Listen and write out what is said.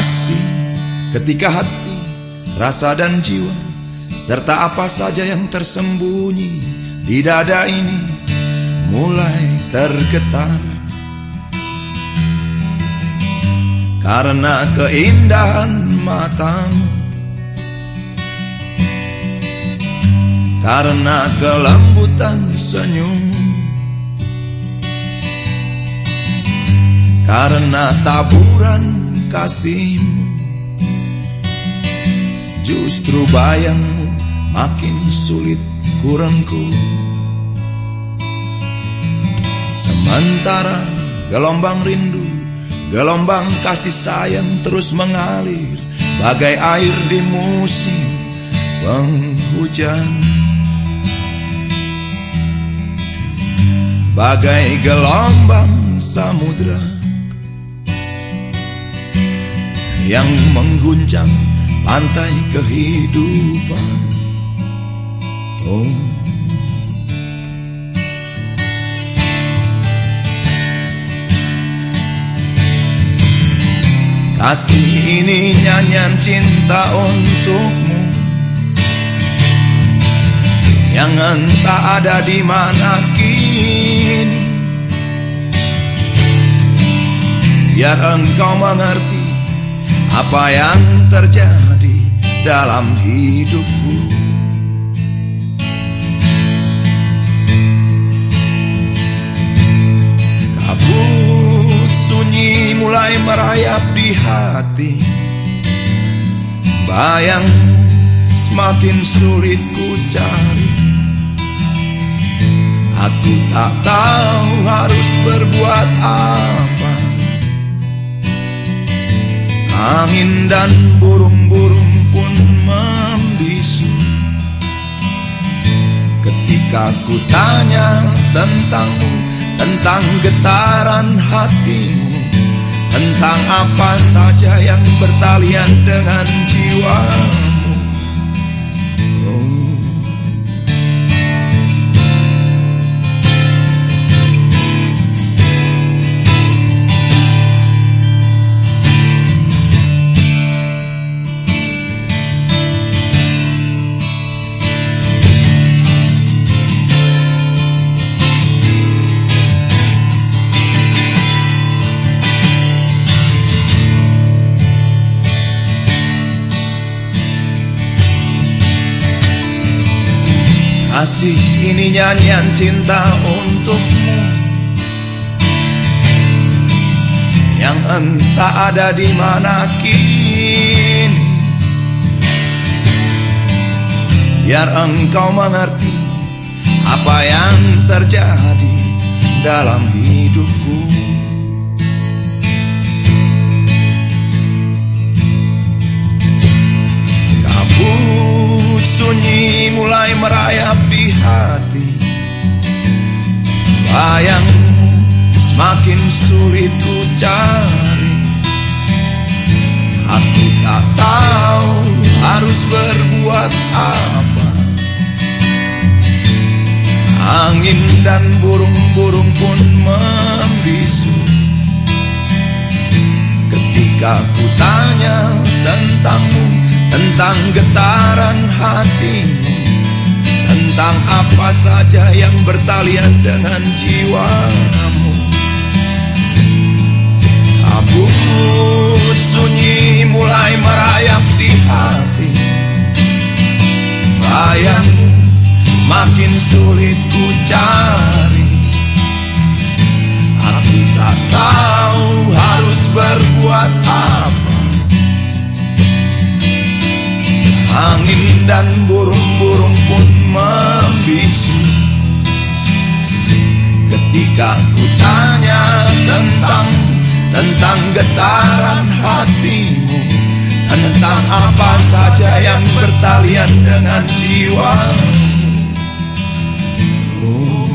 Kasih ketika hati, rasa dan jiwa Serta apa saja yang tersembunyi di dada ini Mulai tergetar. Karena keindahan matamu Karena kelembutan senyum Karena taburan kasihmu. Justru bayangmu makin sulit kurangku. Sementara gelombang rindu Gelombang kasih sayang terus mengalir Bagai air di musim penghujan. Bagai gelombang samudra Yang mengguncang pantai kehidupan. Oh. Kasih ini nyanyian cinta untukmu. Yang entah ada di mana kini. Biar engkau mengerti Apa yang terjadi dalam hidupku? Mulai merayap di hati. Bayang semakin sulit ku cari. Aku tak tahu harus berbuat apa Angin dan burung-burung pun membisu. Ketika ku tanya tentangmu Tentang getaran hatimu tentang apa saja yang bertalian dengan jiwamu Kasih ini nyanyian cinta untukmu. Yang entah ada di mana kini. Biar engkau mengerti Apa yang terjadi dalam hidupku merayap hati. Bayangmu semakin sulit ku cari. Aku tak tahu harus berbuat apa. Angin dan burung-burung pun membisu. Ketika ku tanya tentangmu Tentang getaran hatimu tentang apa saja yang bertalian dengan jiwamu Kabut sunyi mulai merayap di hati. Bayangmu semakin sulit ku cari. Aku tak tahu harus berbuat apa. Angin dan burung-burung pun membisu. Ketika ku tanya tentang Tentang getaran hatimu Tentang apa saja yang bertalian dengan jiwa Oh